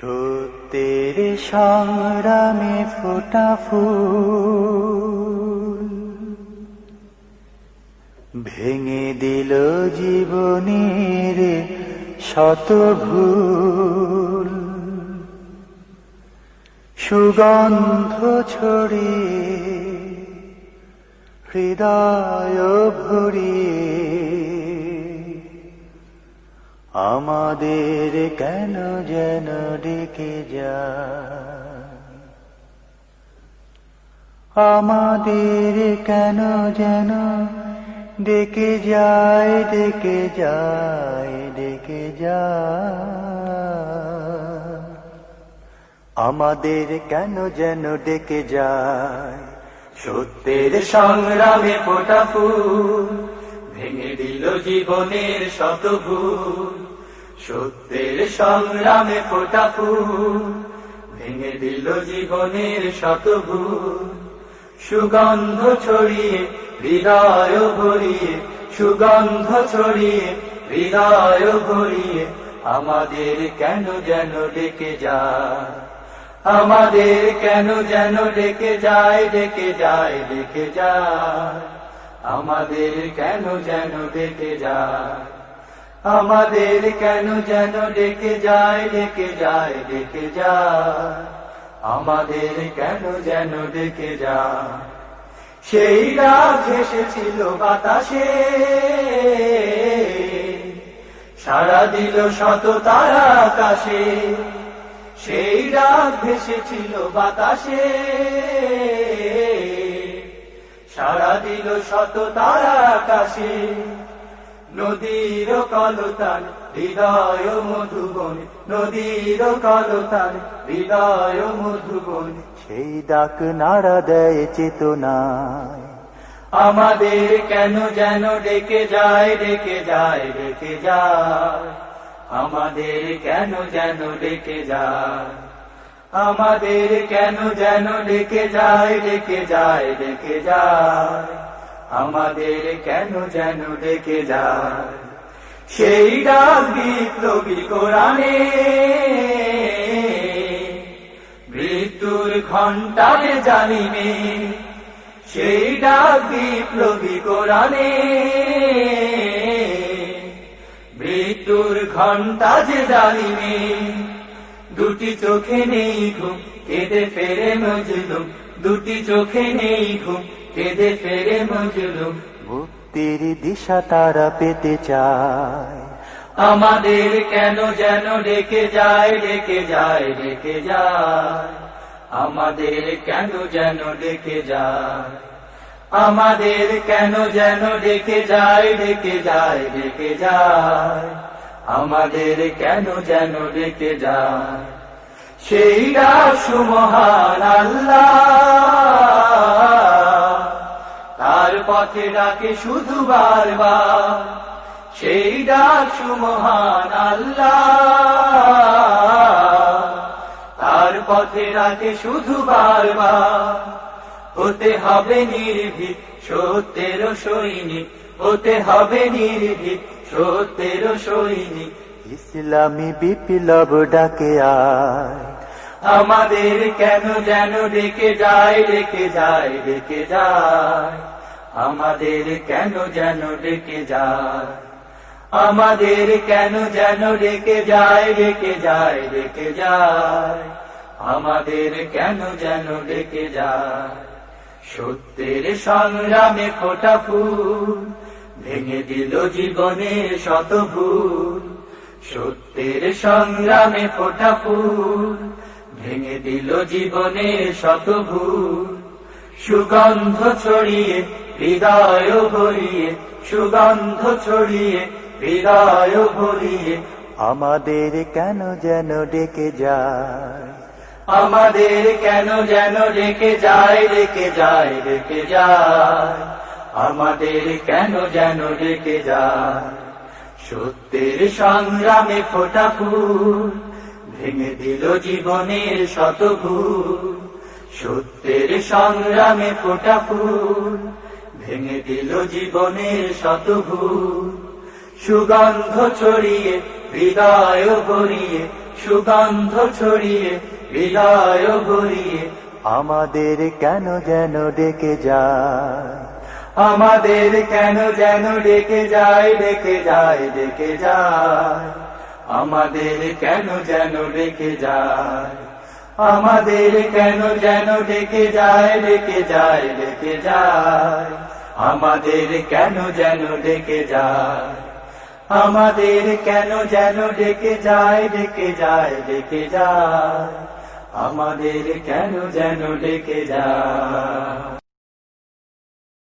সত্যের সংগ্রামে ফোটা ফুল। ভেঙে দিল জীবনের শত ভুল। সুগন্ধ ছড়িয়ে হৃদয় ভরিয়ে আমাদের কেন যেন ডেকে যায়? আমাদের কেন যেন ডেকে যায় ডেকে যায় ডেকে যায়? আমাদের কেন যেন ডেকে যায়? সত্যের সংগ্রামে ফোটা ফুল। ভেঙে দিল জীবনের শত সত্যের সংগ্রামে ফোটা ভেঙে দিল জীবনের শত ভুল। সুগন্ধ ছড়িয়ে, হৃদয় ভরিয়ে, সুগন্ধ ছড়িয়ে, হৃদয় ভরিয়ে, আমাদের কেন যেন ডেকে যায়? আমাদের কেন যেন ডেকে যায় ডেকে যায় ডেকে যায়। আমাদের কেন যেন ডেকে যায়? আমাদের কেন যেন ডেকে যায় ডেকে যায় ডেকে যায়? আমাদের কেন যেন ডেকে যায়? সেই রাত ভেসেছিল বাতাসে। সারা দিল শত তারা আকাশে। সেই রাত ভেসেছিল বাতাসে। সারা দিল শত তারা আকাশে। নদীর কলতান হৃদয় মধুবন। নদীর কলতান হৃদয় মধুবন। সেই ডাক নাড়া দেয় চেতনায়। আমাদের কেন যেন ডেকে যায় ডেকে যায় ডেকে যায়। আমাদের কেন যেন ডেকে যায়। আমাদের কেন যেন ডেকে যায় ডেকে যায় ডেকে যায়? আমাদের কেন যেন ডেকে যায়? সেই ডাক বিপ্লবী কোরআনে মৃত্যুর ঘণ্টাকে জানিবে সেই ডাক বিপ্লবী কোরআনে মৃত্যুর ঘণ্টা যে জানিবে দুটি চোখে নেই ঘুম কেঁদে ফেরে মজলুম। দুটি চোখে নেই ঘুম কেঁদে ফেরে মজলুম। মুক্তির দিশা তারা পেতে চায়। আমাদের কেন যেন ডেকে যায় ডেকে যায় ডেকে যায়। আমাদের কেন যেন ডেকে যায়? আমাদের কেন যেন ডেকে যায় ডেকে যায় ডেকে যায়। আমাদের কেন যেন ডেকে যায়? সেই সুমহান আল্লাহ। তার পথে ডাকে শুধু বারবার। সেই ডাক সুমহান আল্লাহ। তার পথে ডাকে শুধু বারবার। হতে হবে নির্ভীক সত্যের সৈনিক। হতে হবে নির্ভীক সত্যের সৈনিক ইসলামী বিপ্লব ডাকে আয়। আমাদের কেন যেন ডেকে যায় ডেকে যায় ডেকে যায়? আমাদের কেন যেন ডেকে যায়? আমাদের কেন যেন ডেকে যায় ডেকে যায় ডেকে যায়? আমাদের কেন যেন ডেকে যায়? সত্যের সংগ্রামে ফোটা ফুল ভেঙে দিল জীবনে শত ভুল সত্যের সংগ্রামে ফোটা ফুল। ভেঙে দিল জীবনে শত ভুল সুগন্ধ ছড়িয়ে হৃদয় ভরিয়ে সুগন্ধ ছড়িয়ে হৃদয় ভরিয়ে আমাদের কেন যেন ডেকে যায়? আমাদের কেন যেন ডেকে যায় ডেকে যায় ডেকে যায়। আমাদের কেন যেন ডেকে যায়? সত্যের সংগ্রামে ফোটা ভেঙে দিল জীবনের শতভু সত্যের সংগ্রামে ফোটা ভেঙে দিল জীবনের শতভু সুগন্ধ ছড়িয়ে হৃদয় ভরিয়ে, সুগন্ধ ছড়িয়ে হৃদয় ভরিয়ে, আমাদের কেন যেন ডেকে যায়? আমাদের কেন যেন ডেকে যায় ডেকে যায় ডেকে যায়। আমাদের কেন যেন ডেকে যায়? আমাদের কেন যেন ডেকে যায় ডেকে যায় ডেকে যায়। আমাদের কেন যেন ডেকে যায়? আমাদের কেন যেন ডেকে যায় ডেকে যায় ডেকে যায়। আমাদের কেন যেন ডেকে যায়?